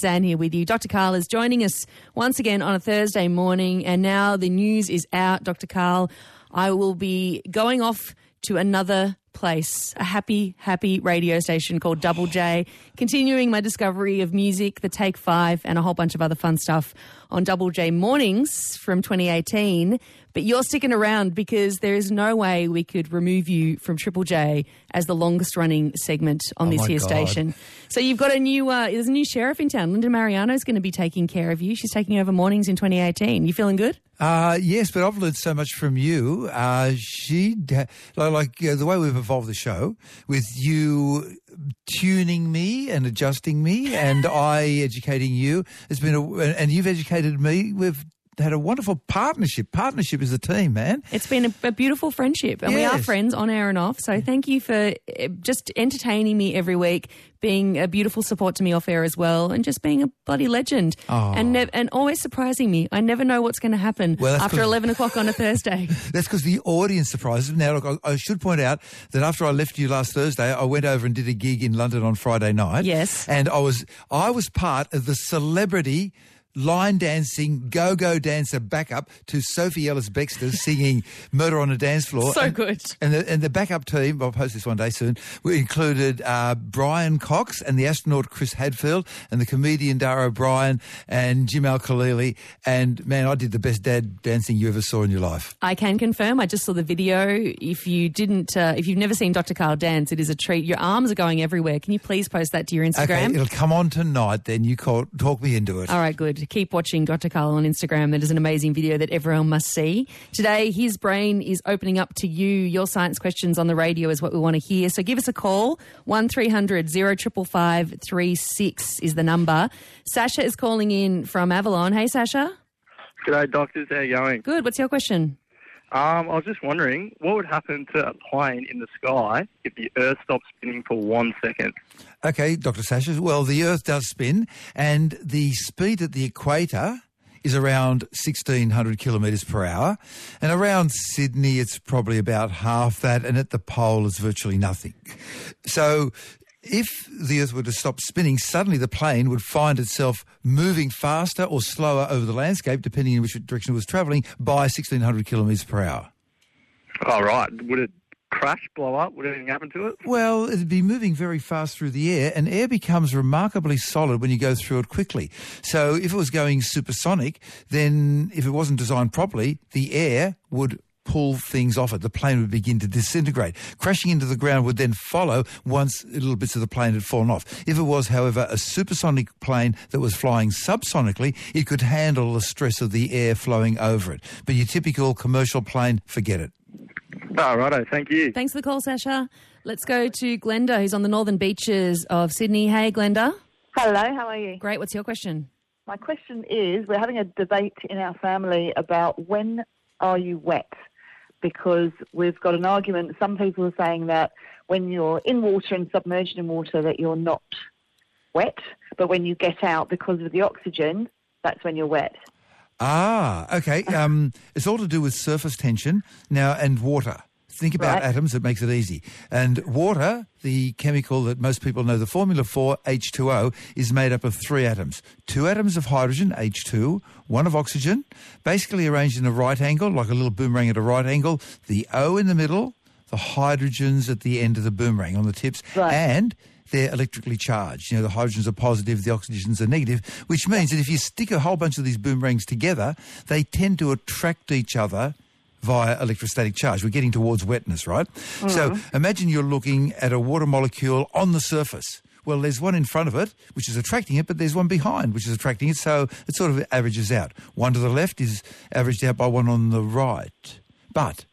Zan here with you. Dr. Karl is joining us once again on a Thursday morning, and now the news is out. Dr. Karl, I will be going off to another place, a happy, happy radio station called Double J, continuing my discovery of music, the Take Five, and a whole bunch of other fun stuff on Double J mornings from 2018. But you're sticking around because there is no way we could remove you from Triple J as the longest running segment on Oh this here God. station. So you've got a new, uh, there's a new sheriff in town. Linda Marigliano is going to be taking care of you. She's taking over mornings in 2018. You feeling good? Uh, yes, but I've learned so much from you. Uh, she, like, like uh, the way we've evolved the show, with you tuning me and adjusting me, and I educating you. It's been a, and you've educated me. We've had a wonderful partnership. Partnership is a team, man. It's been a, a beautiful friendship, and we are friends on air and off. So thank you for uh, just entertaining me every week, being a beautiful support to me off air as well, and just being a bloody legend, Oh. and and always surprising me. I never know what's going to happen Well, after eleven o'clock on a Thursday. That's because the audience surprises me. Now, look, I, I should point out that after I left you last Thursday, I went over and did a gig in London on Friday night. Yes. and I was I was part of the celebrity line dancing go-go dancer backup to Sophie Ellis Bextor singing "Murder on a Dance Floor." So And- good. And the, and the backup team, I'll post this one day soon, we included uh, Brian Cox and the astronaut Chris Hadfield and the comedian Dara Ó Briain and Jim Al Khalili. And man, I did the best dad dancing you ever saw in your life. I can confirm. I just saw the video. If you didn't, uh, if you've never seen Dr. Karl dance, it is a treat. Your arms are going everywhere. Can you please post that to your Instagram? Okay, Instagram? it'll come on tonight. Then you call, talk me into it. All right, good. Keep watching Dr. Karl on Instagram. That is an amazing video that everyone must see. Today, his brain is opening up to you. Your science questions on the radio is what we want to hear. So give us a call. 1300 0555 36 is the number. Sasha is calling in from Avalon. Hey, Sasha. G'day, doctors. How you going? Good. What's your question? Um, I was just wondering, what would happen to a plane in the sky if the Earth stopped spinning for one second? Okay, Dr. Sasha. Well, the Earth does spin, and the speed at the equator is around 1600 kilometres per hour. And around Sydney, it's probably about half that, and at the pole, it's virtually nothing. So if the Earth were to stop spinning, suddenly the plane would find itself moving faster or slower over the landscape, depending in which direction it was travelling, by 1600 kilometres per hour. Oh, right. Would it crash, blow up? Would anything happen to it? Well, it'd be moving very fast through the air, and air becomes remarkably solid when you go through it quickly. So if it was going supersonic, then if it wasn't designed properly, the air would pull things off it. The plane would begin to disintegrate. Crashing into the ground would then follow once little bits of the plane had fallen off. If it was, however, a supersonic plane that was flying subsonically, it could handle the stress of the air flowing over it. But your typical commercial plane, forget it. Oh, righto. Thank you. Thanks for the call, Sasha. Let's go to Glenda, who's on the northern beaches of Sydney. Hey, Glenda. Hello, how are you? Great. What's your question? My question is we're having a debate in our family about when are you wet? Because we've got an argument. Some people are saying that when you're in water and submerged in water, that you're not wet, but when you get out because of the oxygen, that's when you're wet. Ah, okay. Um, it's all to do with surface tension now and water. Think about Right. atoms, it makes it easy. And water, the chemical that most people know the formula for, H2O, is made up of three atoms. Two atoms of hydrogen, H2, one of oxygen, basically arranged in a right angle, like a little boomerang at a right angle, the O in the middle, the hydrogens at the end of the boomerang on the tips, Right. and they're electrically charged. You know, the hydrogens are positive, the oxygens are negative, which means that if you stick a whole bunch of these boomerangs together, they tend to attract each other via electrostatic charge. We're getting towards wetness, right? So mm. imagine you're looking at a water molecule on the surface. Well, there's one in front of it, which is attracting it, but there's one behind, which is attracting it, so it sort of averages out. One to the left is averaged out by one on the right. But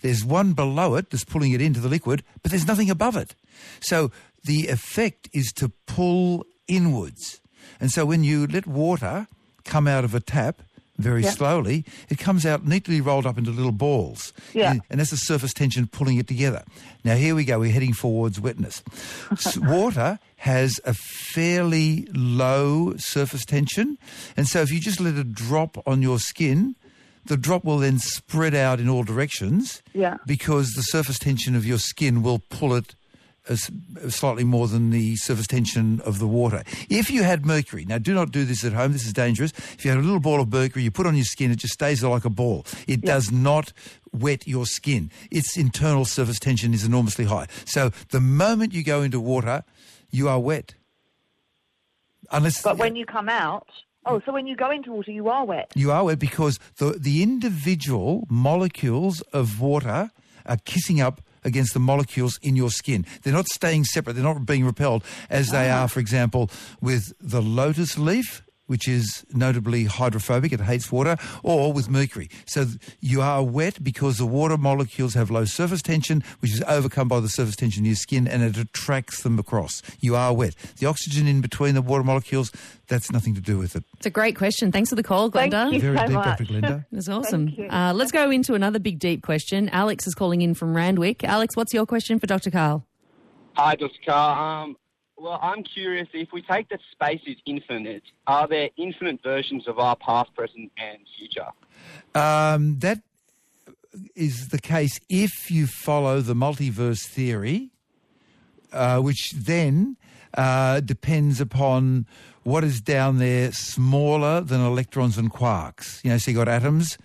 there's one below it that's pulling it into the liquid, but there's nothing above it. So the effect is to pull inwards. And so when you let water come out of a tap very Yeah. slowly, it comes out neatly rolled up into little balls. Yeah. And, and that's the surface tension pulling it together. Now here we go, we're heading towards wetness. Water has a fairly low surface tension, and so if you just let it drop on your skin, the drop will then spread out in all directions Yeah. because the surface tension of your skin will pull it slightly more than the surface tension of the water. If you had mercury, now do not do this at home, this is dangerous. If you had a little ball of mercury, you put on your skin, it just stays there like a ball. It does not wet your skin. Its internal surface tension is enormously high. So the moment you go into water, you are wet. Unless But when uh, you come out, oh, so when you go into water, you are wet. You are wet because the, the individual molecules of water are kissing up against the molecules in your skin. They're not staying separate. They're not being repelled as they ah. are, for example, with the lotus leaf, which is notably hydrophobic, it hates water, or with mercury. So you are wet because the water molecules have low surface tension, which is overcome by the surface tension in your skin, and it attracts them across. You are wet. The oxygen in between the water molecules, that's nothing to do with it. It's a great question. Thanks for the call, Glenda. Thank Glenda. you. Very so deep, much. Dr. Glenda. That's awesome. you. Uh, let's go into another big, deep question. Alex is calling in from Randwick. Alex, what's your question for Dr. Karl? Hi, Dr. Karl. Um, well, I'm curious if we take that space is infinite, are there infinite versions of our past, present, and future? Um, that is the case if you follow the multiverse theory, uh, which then uh, depends upon what is down there smaller than electrons and quarks. You know, so you got atoms,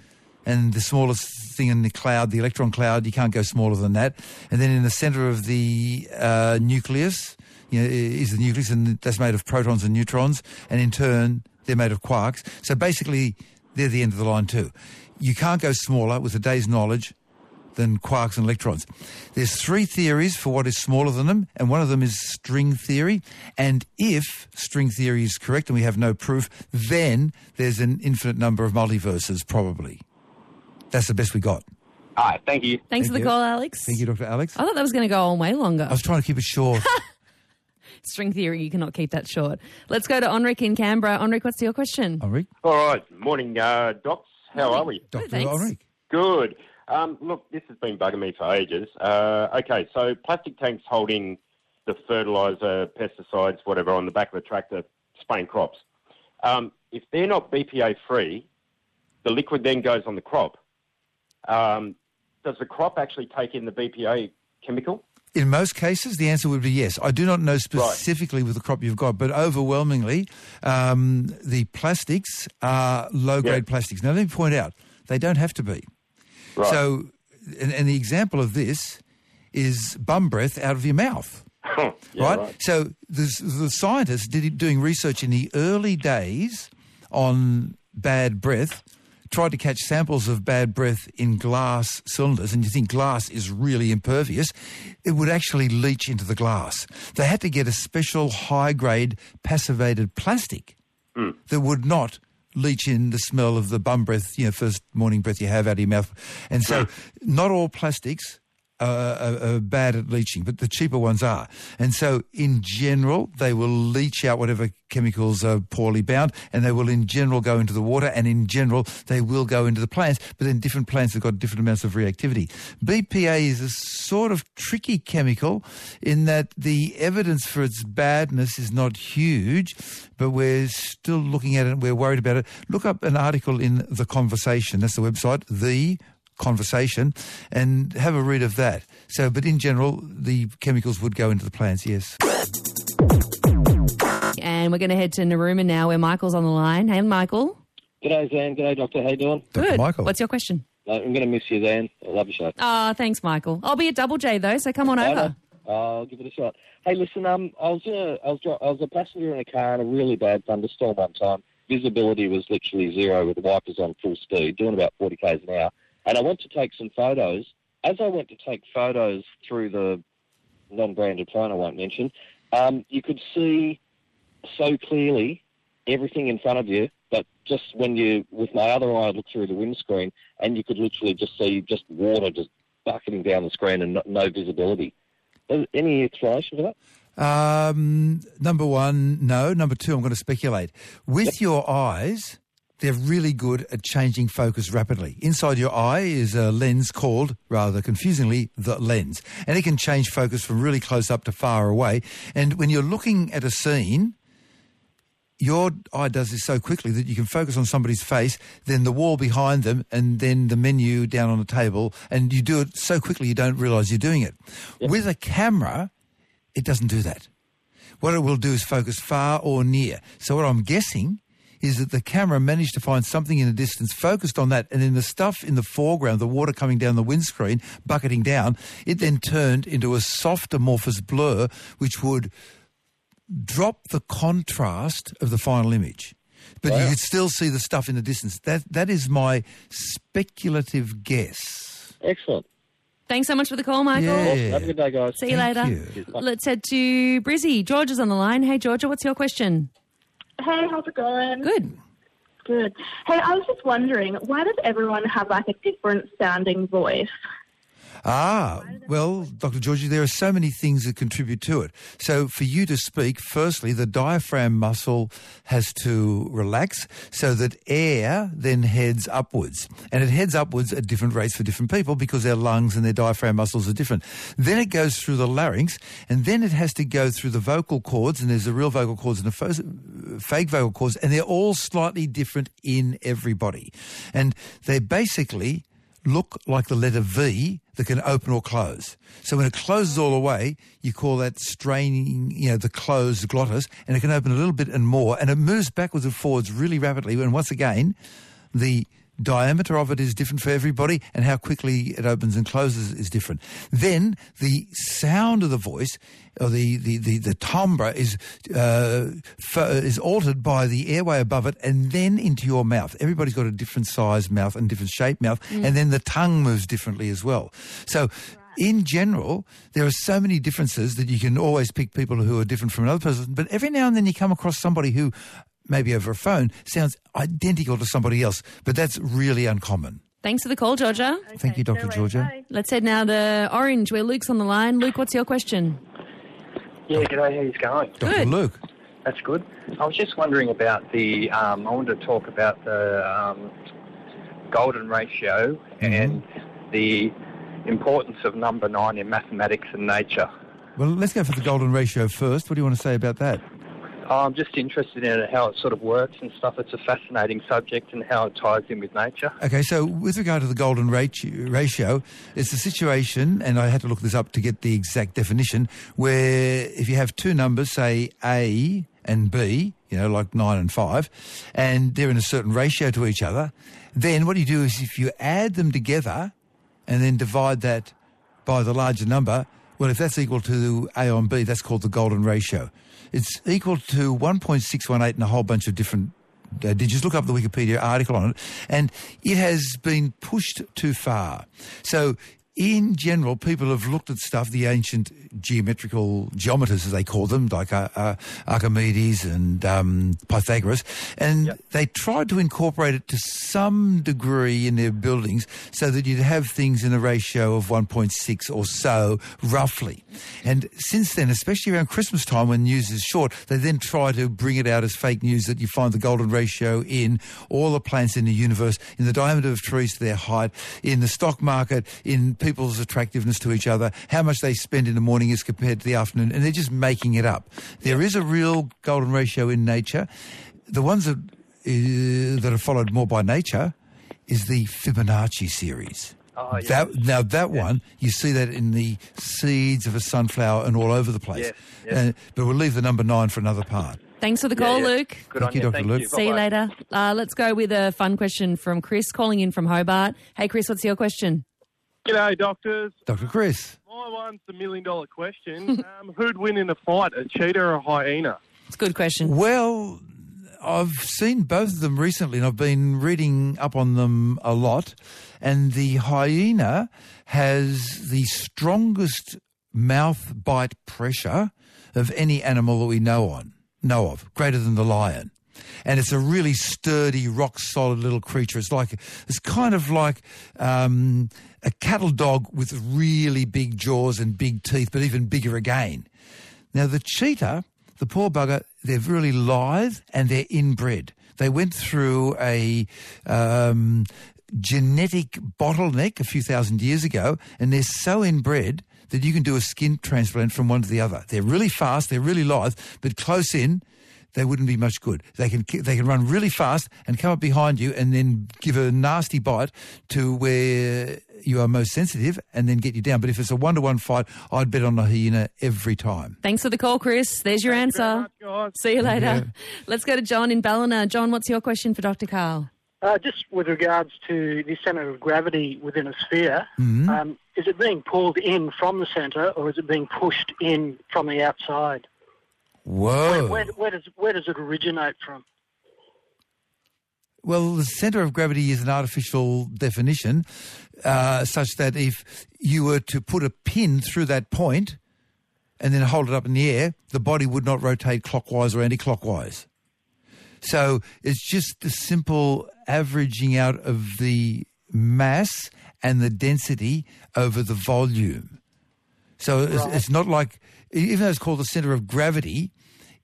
and the smallest thing in the cloud, the electron cloud, you can't go smaller than that. And then in the center of the uh, nucleus, you know, is the nucleus, and that's made of protons and neutrons, and in turn, they're made of quarks. So basically, they're the end of the line too. You can't go smaller with a day's knowledge than quarks and electrons. There's three theories for what is smaller than them, and one of them is string theory. And if string theory is correct, and we have no proof, then there's an infinite number of multiverses, probably. That's the best we got. All right, thank you. Thanks Thank for the you. call, Alex. Thank you, Dr. Alex. I thought that was going to go on way longer. I was trying to keep it short. String theory, you cannot keep that short. Let's go to Onric in Canberra. Onric, what's your question? Ulrich? All right. Morning, uh, docs. How are we? Dr. thanks. Ulrich. Good. Um, look, this has been bugging me for ages. Uh, okay, so plastic tanks holding the fertilizer, pesticides, whatever, on the back of the tractor spraying crops. Um, if they're not BPA free, the liquid then goes on the crop. Um, does the crop actually take in the BPA chemical? In most cases, the answer would be yes. I do not know specifically with the crop you've got, but overwhelmingly, um, the plastics are low-grade plastics. Now, let me point out, they don't have to be. Right. So, and, and the example of this is bum breath out of your mouth. Yeah, right? So the, the scientists did doing research in the early days on bad breath, tried to catch samples of bad breath in glass cylinders, and you think glass is really impervious, it would actually leach into the glass. They had to get a special high-grade passivated plastic hmm. that would not leach in the smell of the bum breath, you know, first morning breath you have out of your mouth. And so hmm. not all plastics uh, are, are bad at leaching, but the cheaper ones are. And so, in general, they will leach out whatever chemicals are poorly bound, and they will, in general, go into the water, and in general, they will go into the plants. But then, different plants have got different amounts of reactivity. BPA is a sort of tricky chemical in that the evidence for its badness is not huge, but we're still looking at it. and We're worried about it. Look up an article in the Conversation. That's the website. The conversation and have a read of that. So, but in general, the chemicals would go into the plants, yes. And we're going to head to Narooma now where Michael's on the line. Hey, Michael. G'day, Zan. G'day, Doctor. How you doing? Dr. Good. Michael. What's your question? Uh, I'm going to miss you, Zan. I love your show. Ah, thanks, Michael. I'll be at Double J, though, so come on I over. know. I'll give it a shot. Hey, listen. Um, I was in a, I was, I was a passenger in a car in a really bad thunderstorm one time. Visibility was literally zero with the wipers on full speed, doing about 40 k's an hour. And I went to take some photos. As I went to take photos through the non-branded phone, I won't mention, um, you could see so clearly everything in front of you. But just when you, with my other eye, I looked through the windscreen, and you could literally just see just water just bucketing down the screen and no, no visibility. Uh, Any explanation for that? Um, number one, no. Number two, I'm going to speculate. With your eyes, they're really good at changing focus rapidly. Inside your eye is a lens called, rather confusingly, the lens. And it can change focus from really close up to far away. And when you're looking at a scene, your eye does this so quickly that you can focus on somebody's face, then the wall behind them, and then the menu down on the table, and you do it so quickly you don't realize you're doing it. With a camera, it doesn't do that. What it will do is focus far or near. So what I'm guessing is that the camera managed to find something in the distance, focused on that, and then the stuff in the foreground, the water coming down the windscreen, bucketing down, it then turned into a soft amorphous blur, which would drop the contrast of the final image. But you could still see the stuff in the distance. That That is my speculative guess. Excellent. Thanks so much for the call, Michael. Yeah. Awesome. Have a good day, guys. See you Thank later. you. Let's head to Brizzy. Georgia's on the line. Hey, Georgia, what's your question? Hey, how's it going? Good. Good. Hey, I was just wondering, why does everyone have like a different sounding voice? Ah, well, Dr. Georgie, there are so many things that contribute to it. So for you to speak, firstly, the diaphragm muscle has to relax so that air then heads upwards. And it heads upwards at different rates for different people because their lungs and their diaphragm muscles are different. Then it goes through the larynx and then it has to go through the vocal cords and there's the real vocal cords and the fake vocal cords and they're all slightly different in everybody. And they're basically look like the letter V that can open or close. So when it closes all the way, you call that straining, you know, the closed glottis, and it can open a little bit and more, and it moves backwards and forwards really rapidly. And once again, the diameter of it is different for everybody, and how quickly it opens and closes is different. Then the sound of the voice, or the the the, the timbre, is uh, is altered by the airway above it, and then into your mouth. Everybody's got a different size mouth and different shape mouth, and then the tongue moves differently as well. So. In general, there are so many differences that you can always pick people who are different from another person. But every now and then you come across somebody who, maybe over a phone, sounds identical to somebody else. But that's really uncommon. Thanks for the call, Georgia. Thank you, Dr. Georgia. Let's head now to Orange, where Luke's on the line. Luke, what's your question? Yeah, g'day, how you going? Dr. Good. Luke. That's good. I was just wondering about the, um, I wanted to talk about the um, golden ratio and the importance of number nine in mathematics and nature. Well, let's go for the golden ratio first. What do you want to say about that? I'm just interested in how it sort of works and stuff. It's a fascinating subject and how it ties in with nature. Okay, so with regard to the golden ratio, ratio, it's a situation, and I had to look this up to get the exact definition, where if you have two numbers, say A and B, you know, like 9 and 5, and they're in a certain ratio to each other, then what you do is if you add them together and then divide that by the larger number, well, if that's equal to A on B, that's called the golden ratio. It's equal to 1.618 and a whole bunch of different uh, digits. Look up the Wikipedia article on it. And it has been pushed too far. So in general, people have looked at stuff, the ancient geometrical geometers, as they call them, like uh, uh, Archimedes and um, Pythagoras, and they tried to incorporate it to some degree in their buildings so that you'd have things in a ratio of 1.6 or so, roughly. And since then, especially around Christmas time when news is short, they then try to bring it out as fake news that you find the golden ratio in all the plants in the universe, in the diameter of trees to their height, in the stock market, in people's attractiveness to each other, how much they spend in the morning as compared to the afternoon, and they're just making it up. There is a real golden ratio in nature. The ones that, uh, that are followed more by nature is the Fibonacci series. Oh, yeah. That, now that one, you see that in the seeds of a sunflower and all over the place. Yes, yes. Uh, but we'll leave the number nine for another part. Thanks for the call, yeah. Luke. Good Thank on you, you. Dr. Thank Luke. you. See you later. Uh, let's go with a fun question from Chris calling in from Hobart. Hey, Chris, what's your question? G'day, doctors. Dr. Chris. My one's the million dollar question. um, who'd win in a fight, a cheetah or a hyena? It's a good question. Well, I've seen both of them recently and I've been reading up on them a lot. And the hyena has the strongest mouth bite pressure of any animal that we know on know of, greater than the lion. And it's a really sturdy, rock solid little creature. It's like it's kind of like um, a cattle dog with really big jaws and big teeth, but even bigger again. Now the cheetah, the poor bugger, they're really lithe and they're inbred. They went through a um, genetic bottleneck a few thousand years ago, and they're so inbred that you can do a skin transplant from one to the other. They're really fast, they're really lithe, but close in, they wouldn't be much good. They can they can run really fast and come up behind you and then give a nasty bite to where you are most sensitive and then get you down. But if it's a one to one fight, I'd bet on a hyena every time. Thanks for the call, Chris. There's your answer. See you later. Yeah. Let's go to John in Ballina. John, what's your question for Dr. Karl? Uh, just with regards to the centre of gravity within a sphere, Mhm. um, is it being pulled in from the centre or is it being pushed in from the outside? Whoa. Where, where, where does where does it originate from? Well, the centre of gravity is an artificial definition, uh, such that if you were to put a pin through that point and then hold it up in the air, the body would not rotate clockwise or anti-clockwise. So it's just the simple averaging out of the mass and the density over the volume. So it's, it's not like, even though it's called the centre of gravity,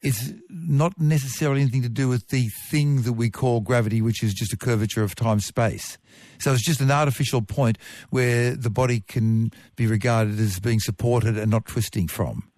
it's not necessarily anything to do with the thing that we call gravity, which is just a curvature of time-space. So it's just an artificial point where the body can be regarded as being supported and not twisting from.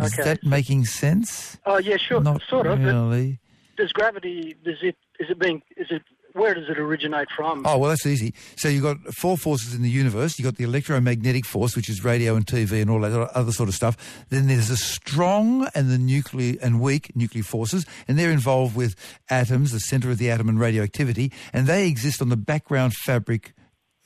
Is Okay. that making sense? Oh yeah, sure, Not sort of. really. Does gravity? Does it? Is it being? Is it? Where does it originate from? Oh, well, that's easy. So you've got four forces in the universe. You've got the electromagnetic force, which is radio and TV and all that other sort of stuff. Then there's the strong and the nuclear and weak nuclear forces, and they're involved with atoms, the center of the atom and radioactivity, and they exist on the background fabric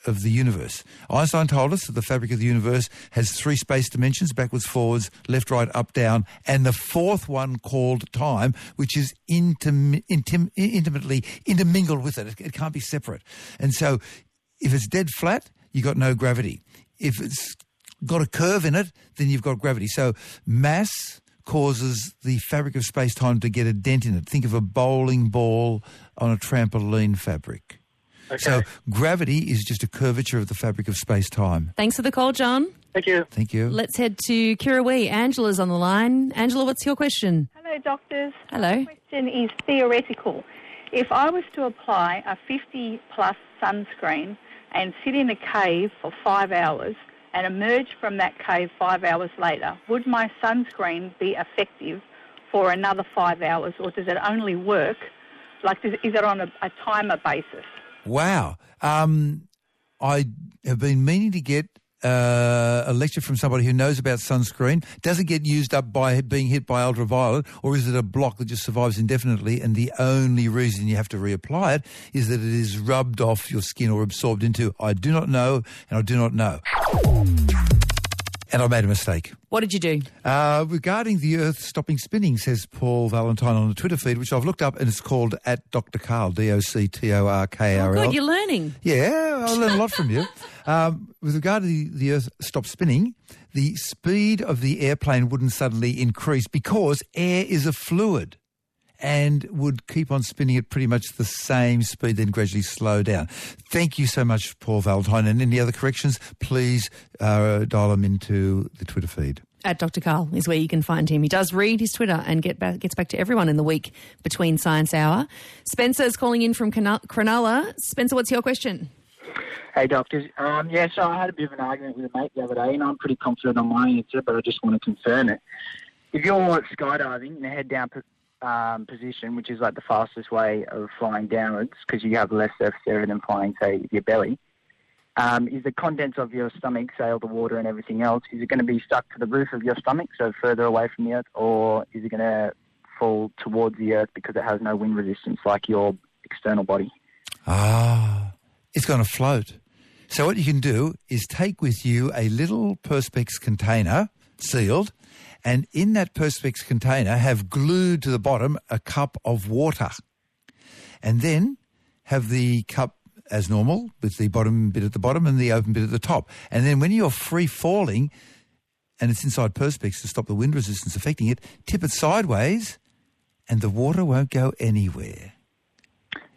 of the universe. Einstein told us that the fabric of the universe has three space dimensions, backwards, forwards, left, right, up, down, and the fourth one called time, which is intim intim intimately intermingled with it. it. It can't be separate. And so if it's dead flat, you've got no gravity. If it's got a curve in it, then you've got gravity. So mass causes the fabric of space-time to get a dent in it. Think of a bowling ball on a trampoline fabric. So gravity is just a curvature of the fabric of space-time. Thanks for the call, John. Thank you. Thank you. Let's head to Kirrawee. Angela's on the line. Angela, what's your question? Hello, doctors. Hello. My question is theoretical. If I was to apply a 50 plus sunscreen and sit in a cave for five hours and emerge from that cave five hours later, would my sunscreen be effective for another five hours or does it only work? Like, is it on a, a timer basis? Wow. Um, I have been meaning to get uh, a lecture from somebody who knows about sunscreen. Does it get used up by being hit by ultraviolet, or is it a block that just survives indefinitely? And the only reason you have to reapply it is that it is rubbed off your skin or absorbed into. I do not know, and I do not know. And I made a mistake. What did you do? Uh, regarding the Earth stopping spinning, says Paul Valentine on the Twitter feed, which I've looked up, and it's called at Dr. Karl, D-O-C-T-O-R-K-R-L. Good, you're learning. Yeah, I learned a lot from you. Um, with regard to the, the Earth stop spinning, the speed of the airplane wouldn't suddenly increase because air is a fluid and would keep on spinning at pretty much the same speed, then gradually slow down. Thank you so much, Paul Valentine. And any other corrections, please uh, dial them into the Twitter feed. At Dr. Karl is where you can find him. He does read his Twitter and get back, gets back to everyone in the week between Science Hour. Spencer is calling in from Cana- Cronulla. Spencer, what's your question? Hey, doctors. Um, yeah, so I had a bit of an argument with a mate the other day, and I'm pretty confident on my answer, but I just want to confirm it. If you're skydiving in a head down po- um, position, which is like the fastest way of flying downwards, because you have less surface area than flying, say, your belly, um, is the contents of your stomach, say all the water and everything else, is it going to be stuck to the roof of your stomach, so further away from the earth, or is it going to fall towards the earth because it has no wind resistance like your external body? Ah, it's going to float. So what you can do is take with you a little Perspex container, sealed, and in that Perspex container have glued to the bottom a cup of water. And then have the cup as normal with the bottom bit at the bottom and the open bit at the top. And then when you're free falling and it's inside Perspex to stop the wind resistance affecting it, tip it sideways and the water won't go anywhere.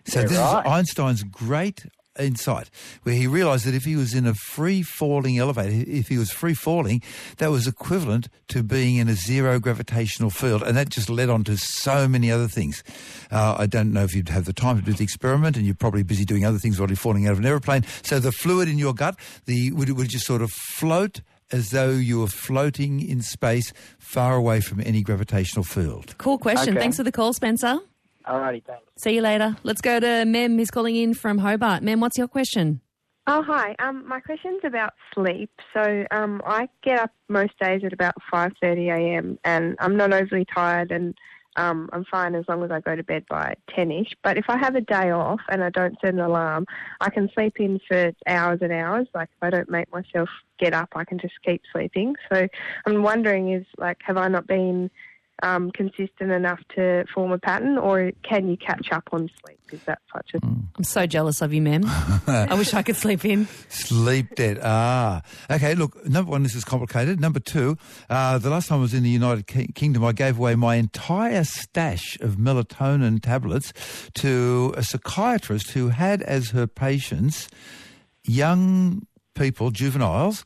So Yeah, this right. is Einstein's great insight, where he realized that if he was in a free-falling elevator, if he was free-falling, that was equivalent to being in a zero gravitational field, and that just led on to so many other things. Uh, I don't know if you'd have the time to do the experiment, and you're probably busy doing other things while you're falling out of an aeroplane. So the fluid in your gut, the would, would just sort of float as though you were floating in space far away from any gravitational field. Cool question. Okay. Thanks for the call, Spencer. Alrighty, thanks. See you later. Let's go to Mem, who's calling in from Hobart. Mem, what's your question? Oh, hi. Um, my question's about sleep. So um, I get up most days at about 5.30 a.m. and I'm not overly tired and um, I'm fine as long as I go to bed by 10ish. But if I have a day off and I don't set an alarm, I can sleep in for hours and hours. Like if I don't make myself get up, I can just keep sleeping. So I'm wondering is like, have I not been um, consistent enough to form a pattern or can you catch up on sleep? Is that such a... I'm so jealous of you, Mem. I wish I could sleep in. Sleep debt. Ah. Okay, look, number one, this is complicated. Number two, uh, the last time I was in the United Ki- Kingdom, I gave away my entire stash of melatonin tablets to a psychiatrist who had as her patients young people, juveniles,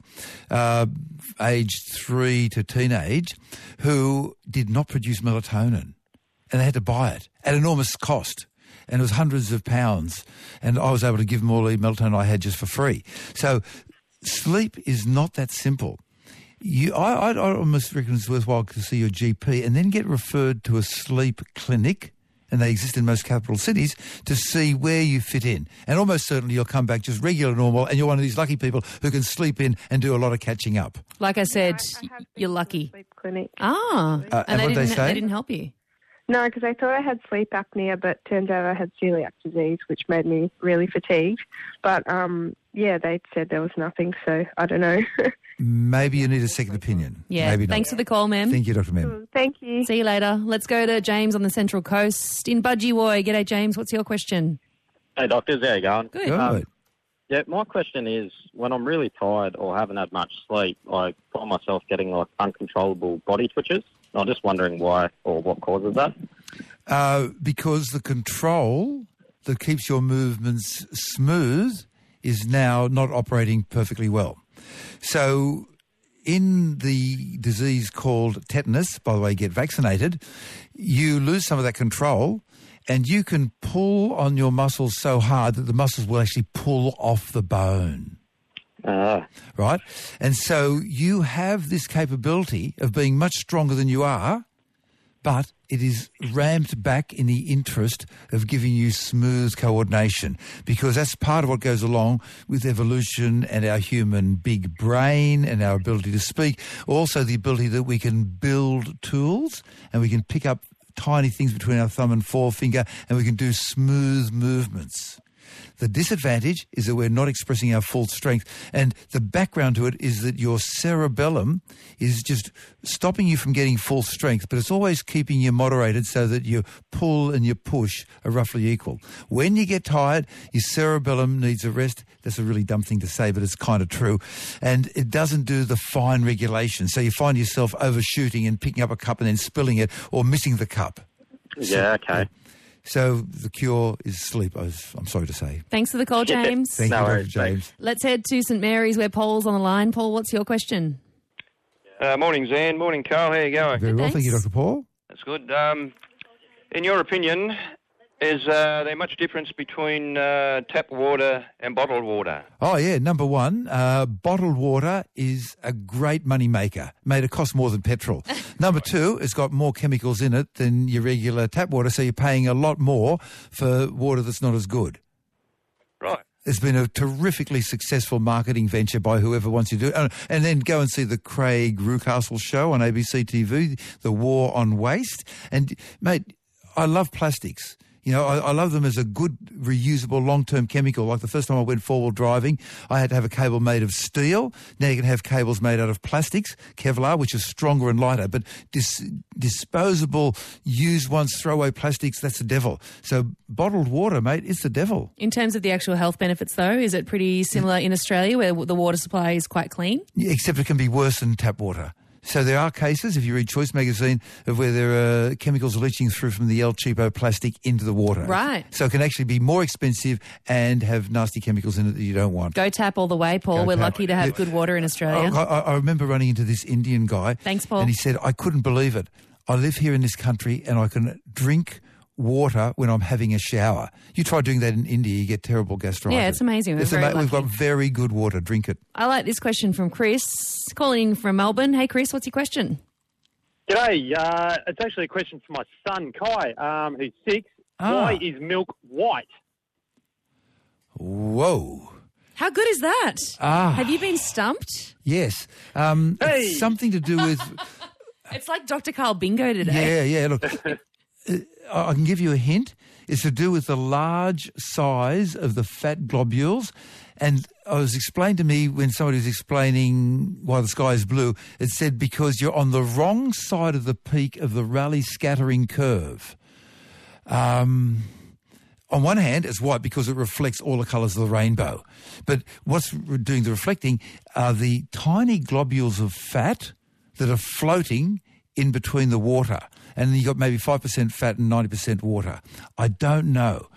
uh, aged three to teenage, who did not produce melatonin. And they had to buy it at enormous cost. And it was hundreds of pounds. And I was able to give them all the melatonin I had just for free. So sleep is not that simple. You, I, I, I almost reckon it's worthwhile to see your GP and then get referred to a sleep clinic, and they exist in most capital cities, to see where you fit in. And almost certainly you'll come back just regular normal, and you're one of these lucky people who can sleep in and do a lot of catching up. Like I said, you're lucky. Sleep clinic. Ah, Uh, and, and they, what'd they didn't, say? they didn't help you. No, because I thought I had sleep apnea, but turns out I had celiac disease, which made me really fatigued. But um, yeah, they said there was nothing, so I don't know. Maybe you need a second opinion. Yeah. Maybe not. Thanks for the call, ma'am. Thank you, Dr. Mem. Thank you. See you later. Let's go to James on the Central Coast in Budgewoi. G'day, James. What's your question? Hey, doctors, how you going? Good. Good. Um, yeah, my question is, when I'm really tired or haven't had much sleep, I find myself getting like uncontrollable body twitches. I'm just wondering why or what causes that. Uh, because the control that keeps your movements smooth is now not operating perfectly well. So in the disease called tetanus, by the way, get vaccinated, you lose some of that control and you can pull on your muscles so hard that the muscles will actually pull off the bone. Ah. Right? And so you have this capability of being much stronger than you are, but it is ramped back in the interest of giving you smooth coordination because that's part of what goes along with evolution and our human big brain and our ability to speak. Also, the ability that we can build tools and we can pick up tiny things between our thumb and forefinger and we can do smooth movements. The disadvantage is that we're not expressing our full strength. And the background to it is that your cerebellum is just stopping you from getting full strength, but it's always keeping you moderated so that your pull and your push are roughly equal. When you get tired, your cerebellum needs a rest. That's a really dumb thing to say, but it's kind of true. And it doesn't do the fine regulation. So you find yourself overshooting and picking up a cup and then spilling it or missing the cup. Yeah, okay. So the cure is sleep, I was- I'm sorry to say. Thanks for the call, James. Thank you, Dr. James. Let's head to St Mary's where Paul's on the line. Paul, what's your question? Uh, morning, Zan. Morning, Karl. How are you going? Very well, thank you, Dr. Paul. That's good. Um, in your opinion, is uh, there much difference between uh, tap water and bottled water? Oh, yeah. Number one, uh, bottled water is a great money maker. Made it cost more than petrol. Number two, it's got more chemicals in it than your regular tap water, so you're paying a lot more for water that's not as good. Right. It's been a terrifically successful marketing venture by whoever wants to do it. And- And then go and see the Craig Reucassel show on ABC TV, The War on Waste. And, mate, I love plastics. You know, I, I love them as a good, reusable, long-term chemical. Like the first time I went four-wheel driving, I had to have a cable made of steel. Now you can have cables made out of plastics, Kevlar, which is stronger and lighter. But dis disposable, use once, throwaway plastics, that's the devil. So bottled water, mate, it's the devil. In terms of the actual health benefits, though, is it pretty similar in Australia where the water supply is quite clean? Yeah, Except it can be worse than tap water. So there are cases, if you read Choice magazine, of where there are chemicals leaching through from the El Cheapo plastic into the water. Right. So it can actually be more expensive and have nasty chemicals in it that you don't want. Go tap all the way, Paul. Go We're tap. lucky to have Yeah. good water in Australia. I, I, I remember running into this Indian guy. Thanks, Paul. And he said, I couldn't believe it. I live here in this country and I can drink water when I'm having a shower. You try doing that in India, you get terrible gastritis. Yeah, it's amazing. We're It's very ama- we've got very good water. Drink it. I like this question from Chris, calling from Melbourne. Hey, Chris, what's your question? G'day. Uh, it's actually a question for my son, Kai, um, who's six. Ah. Why is milk white? Whoa. How good is that? Ah. Have you been stumped? Yes. Um, Hey. it's something to do with. It's like Dr. Karl Bingo today. Yeah, yeah. Look, I can give you a hint. It's to do with the large size of the fat globules. And it was explained to me when somebody was explaining why the sky is blue, it said because you're on the wrong side of the peak of the Rayleigh scattering curve. Um, on one hand, it's white because it reflects all the colours of the rainbow. But what's doing the reflecting are the tiny globules of fat that are floating in between the water. And then you've got maybe 5% fat and 90% water. I don't know.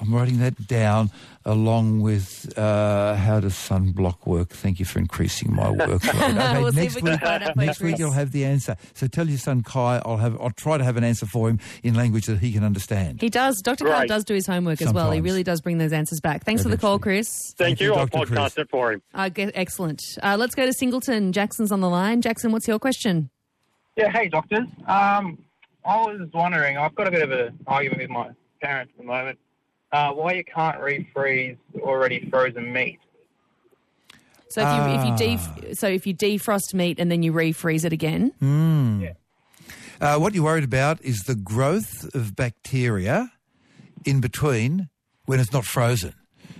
I'm writing that down along with uh, how does sunblock work. Thank you for increasing my workload. We'll next we week, find out for you, next week Chris. you'll have the answer. So tell your son Kai, I'll have. I'll try to have an answer for him in language that he can understand. He does. Dr. Karl Right. does do his homework as well. He really does bring those answers back. Thanks for the call, Chris. Thank, you, you. I'll Dr. Chris. podcast it for him. Uh, ge- excellent. Uh, let's go to Singleton. Jackson's on the line. Jackson, what's your question? Yeah, hey doctors. Um, I was wondering, I've got a bit of an argument with my parents at the moment. Uh, why you can't refreeze already frozen meat? So if you if you Ah. def- so if you defrost meat and then you refreeze it again, Mm. Uh, what you're worried about is the growth of bacteria in between when it's not frozen.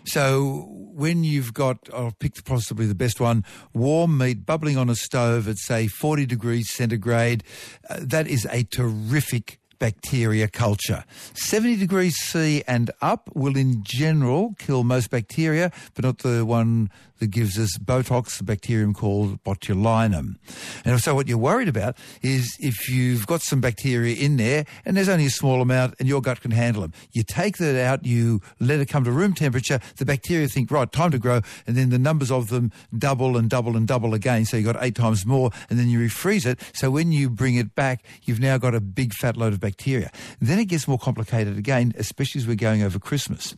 So when you've got, I'll pick possibly the best one, warm meat bubbling on a stove at say 40 degrees centigrade, uh, that is a terrific bacteria culture. 70 degrees C and up will in general kill most bacteria, but not the one that gives us Botox, the bacterium called botulinum. And so what you're worried about is if you've got some bacteria in there and there's only a small amount and your gut can handle them. You take that out, you let it come to room temperature, the bacteria think, right, time to grow, and then the numbers of them double and double and double again, so you've got eight times more, and then you refreeze it. So when you bring it back, you've now got a big fat load of bacteria. Then it gets more complicated again, especially as we're going over Christmas.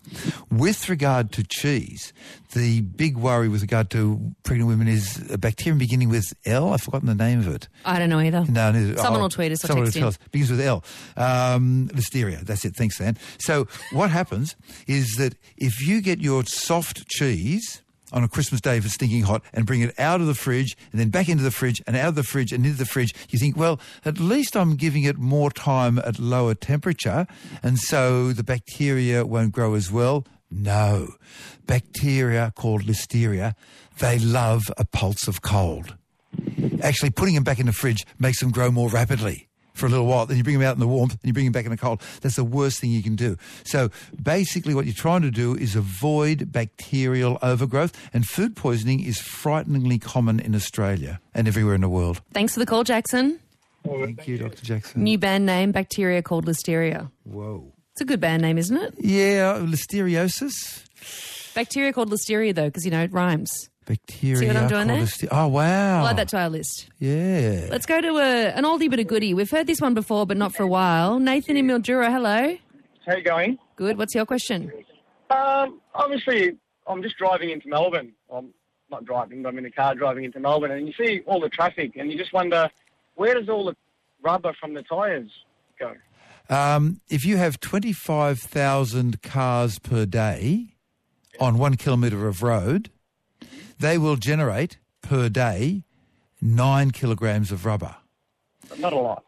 With regard to cheese, the big worry with regard to pregnant women is a bacterium beginning with L. I've forgotten the name of it. I don't know either. No, no, Someone oh, will tweet us or someone text will tell us. Begins with L. Um, listeria. That's it. Thanks, Dan. So what happens is that if you get your soft cheese on a Christmas day if it's stinking hot and bring it out of the fridge and then back into the fridge and out of the fridge and into the fridge, you think, well, at least I'm giving it more time at lower temperature and so the bacteria won't grow as well. No. Bacteria called listeria, they love a pulse of cold actually putting them back in the fridge makes them grow more rapidly for a little while. Then you bring them out in the warmth and you bring them back in the cold. That's the worst thing you can do. So basically what you're trying to do is avoid bacterial overgrowth and food poisoning is frighteningly common in Australia and everywhere in the world. thanks for the call, Jackson. Thank you, Dr. Jackson. New band name, bacteria called Listeria. Whoa. It's a good band name, isn't it? Yeah, listeriosis. Bacteria called Listeria, though, because, you know, it rhymes. Bacteria. See what I'm doing there? lister- Oh, wow. I'll add that to our list. Yeah. Let's go to a, an oldie but a goodie. We've heard this one before, but not for a while. Nathan in Mildura, hello. How you going? Good. What's your question? Um, obviously, I'm just driving into Melbourne. I'm not driving, but I'm in a car driving into Melbourne, and you see all the traffic, and you just wonder, where does all the rubber from the tyres go? Um, if you have 25,000 cars per day on one kilometre of road, they will generate per day nine kilograms of rubber. Not a lot.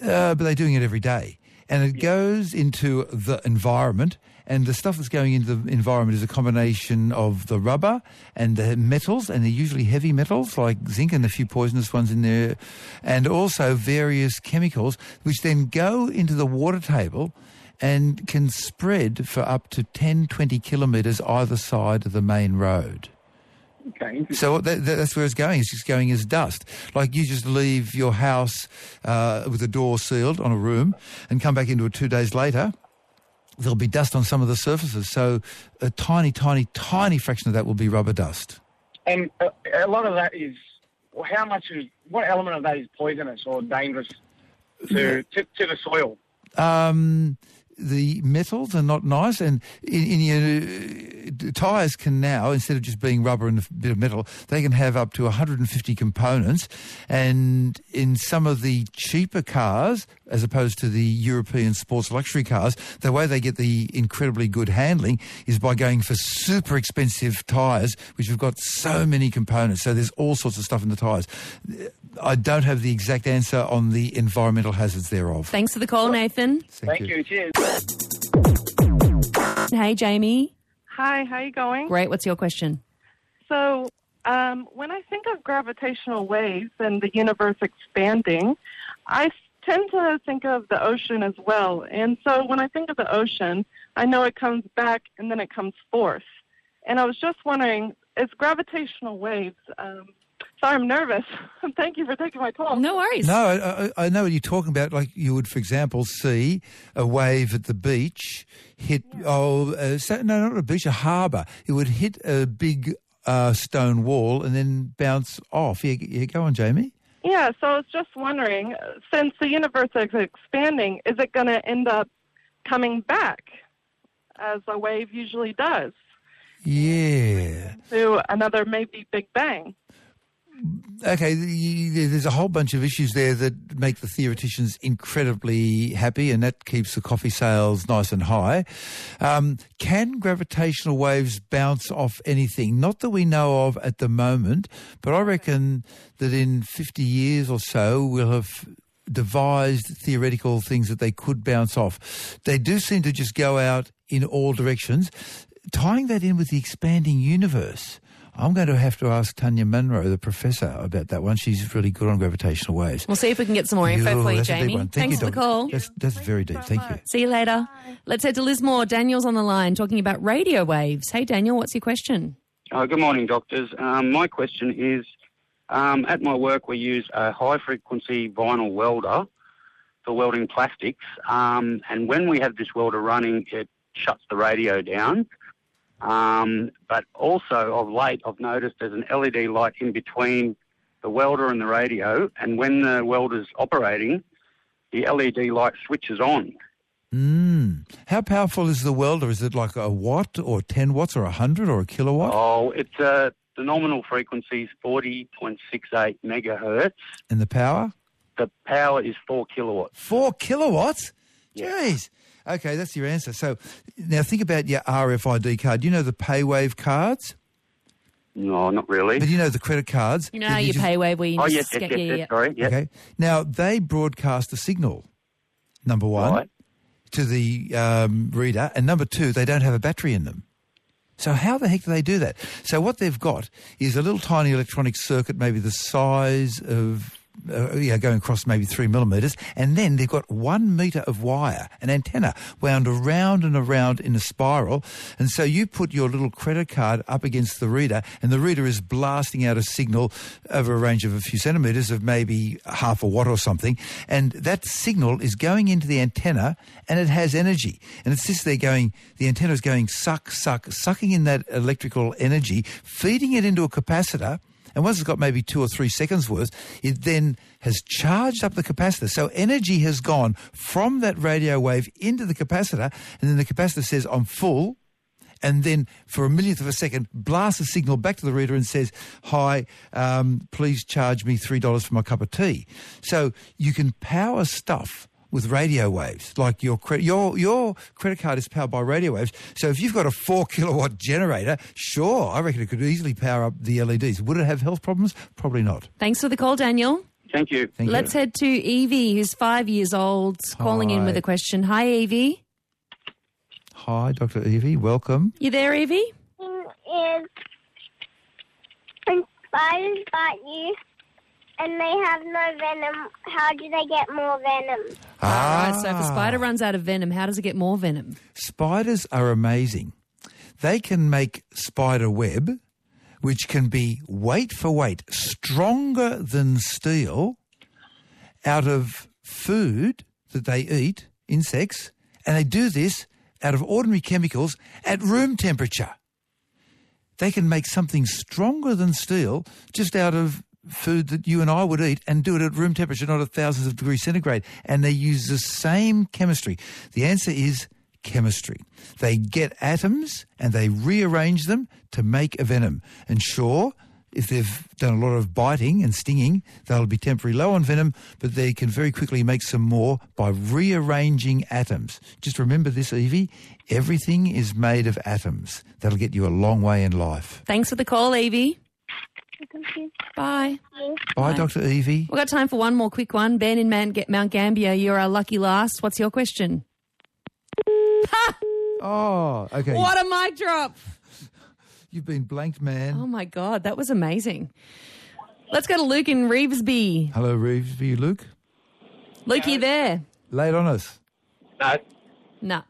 Uh, but they're doing it every day. And it goes into the environment, and the stuff that's going into the environment is a combination of the rubber and the metals, and they're usually heavy metals like zinc and a few poisonous ones in there, and also various chemicals, which then go into the water table and can spread for up to 10, 20 kilometres either side of the main road. Okay. So that, that- that's where it's going. It's just going as dust. Like you just leave your house uh, with the door sealed on a room and come back into it two days later. There'll be dust on some of the surfaces. So a tiny, tiny, tiny fraction of that will be rubber dust. And a, a lot of that is, well, how much is, what element of that is poisonous or dangerous to, to, to the soil? Um, the metals are not nice, and in, in your uh, tyres can now instead of just being rubber and a bit of metal, they can have up to 150 components. And in some of the cheaper cars, as opposed to the European sports luxury cars, the way they get the incredibly good handling is by going for super expensive tyres, which have got so many components. So there's all sorts of stuff in the tyres. I don't have the exact answer on the environmental hazards thereof. Thanks for the call, Nathan. Thank, you. Cheers. Hey, Jamie. Hi, how you going? Great. What's your question? So, um, when I think of gravitational waves and the universe expanding, I s- tend to think of the ocean as well. And so, when I think of the ocean, I know it comes back and then it comes forth. And I was just wondering, is gravitational waves? Um, sorry, I'm nervous. Thank you for taking my call. No worries. No, I, I- I know what you're talking about. Like you would, for example, see a wave at the beach hit, oh, uh, no, not a beach, a harbour. It would hit a big uh, stone wall and then bounce off. Yeah, yeah, go on, Jamie. Yeah, so I was just wondering, since the universe is expanding, is it going to end up coming back as a wave usually does Yeah. to another maybe Big Bang? Okay, there's a whole bunch of issues there that make the theoreticians incredibly happy, and that keeps the coffee sales nice and high. Um, can gravitational waves bounce off anything? Not that we know of at the moment, but I reckon that in 50 years or so, we'll have devised theoretical things that they could bounce off. They do seem to just go out in all directions. Tying that in with the expanding universe, I'm going to have to ask Tanya Monro, the professor, about that one. She's really good on gravitational waves. We'll see if we can get some more info Yo, for you, that's a deep Jamie. one. Thank Thanks you, for the call. That's, that's very deep. Thank you. See you later. Let's head to Lismore. Daniel's on the line talking about radio waves. Hey, Daniel, what's your question? Uh, good morning, doctors. Um, my question is, um, at my work we use a high-frequency vinyl welder for welding plastics, um, and when we have this welder running, it shuts the radio down. Um, but also, of late, I've noticed there's an LED light in between the welder and the radio, and when the welder's operating, the LED light switches on. Mm. How powerful is the welder? Is it like a watt or 10 watts or 100 or a kilowatt? Oh, it's uh, the nominal frequency is 40.68 megahertz. And the power? The power is four kilowatts. Four kilowatts? Jeez. Okay, that's your answer. So now think about your RFID card. You know the PayWave cards? No, not really. But you know the credit cards? You know that how you just- pay wave where you Oh, just yes, yes, get- yes, yeah, yes, yeah. sorry, yes. Okay. Now, they broadcast a signal, number one, to the um, reader, and number two, they don't have a battery in them. So how the heck do they do that? So what they've got is a little tiny electronic circuit, maybe the size of, uh, yeah, going across maybe three millimetres, and then they've got one metre of wire, an antenna, wound around and around in a spiral. And so you put your little credit card up against the reader, and the reader is blasting out a signal over a range of a few centimetres of maybe half a watt or something. And that signal is going into the antenna, and it has energy. And it sits there going, the antenna is going suck, suck, sucking in that electrical energy, feeding it into a capacitor, and once it's got maybe two or three seconds worth, it then has charged up the capacitor. So energy has gone from that radio wave into the capacitor, and then the capacitor says, I'm full. And then for a millionth of a second, blasts a signal back to the reader and says, Hi, um, please charge me $3 for my cup of tea. So you can power stuff with radio waves. Like your credit, your your credit card is powered by radio waves. So if you've got a four kilowatt generator, sure, I reckon it could easily power up the LEDs. Would it have health problems? Probably not. Thanks for the call, Daniel. Thank you. Thank Let's head to Evie, who's five years old, calling in with a question. Hi, Evie. Hi, Dr. Evie. Welcome. You there, Evie? is when spiders bite you and they have no venom, how do they get more venom? All right, so if a spider runs out of venom, how does it get more venom? Spiders are amazing. They can make spider web, which can be weight for weight, stronger than steel, out of food that they eat, insects, and they do this out of ordinary chemicals at room temperature. They can make something stronger than steel just out of food that you and I would eat and do it at room temperature, not at thousands of degrees centigrade. And they use the same chemistry. The answer is chemistry. They get atoms and they rearrange them to make a venom. And sure, if they've done a lot of biting and stinging, they'll be temporarily low on venom, but they can very quickly make some more by rearranging atoms. Just remember this, Evie, everything is made of atoms. That'll get you a long way in life. Thanks for the call, Evie. Bye. Bye, Dr. Evie. We've got time for one more quick one. Ben in Man- Mount Gambier, you're our lucky last. What's your question? Ha! Oh, okay. What a mic drop. You've been blanked, man. Oh, my God. That was amazing. Let's go to Luke in Revesby. Hello, Reeves. For Luke. Luke, you there? Late on us. No. No.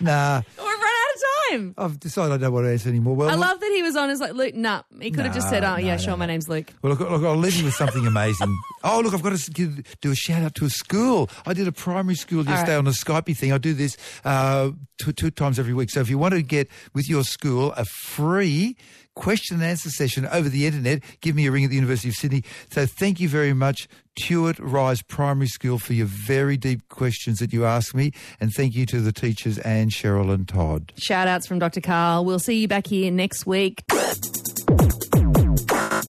Nah, We've run out of time. I've decided I don't want to answer anymore. Well, I look- love that he was on as like, Luke, nah. He could have just said, oh, No, yeah, no, sure, no, my name's Luke. Well, look, look, I'll leave you with something amazing. oh, look, I've got to give, do a shout out to a school. I did a primary school yesterday on a Skypey thing. I do this uh, two, two times every week. So if you want to get with your school a free question and answer session over the internet, give me a ring at the University of Sydney. So thank you very much, Tuart Rise Primary School, for your very deep questions that you asked me. And thank you to the teachers, Anne, Cheryl and Todd. Shout outs from Dr. Karl. We'll see you back here next week.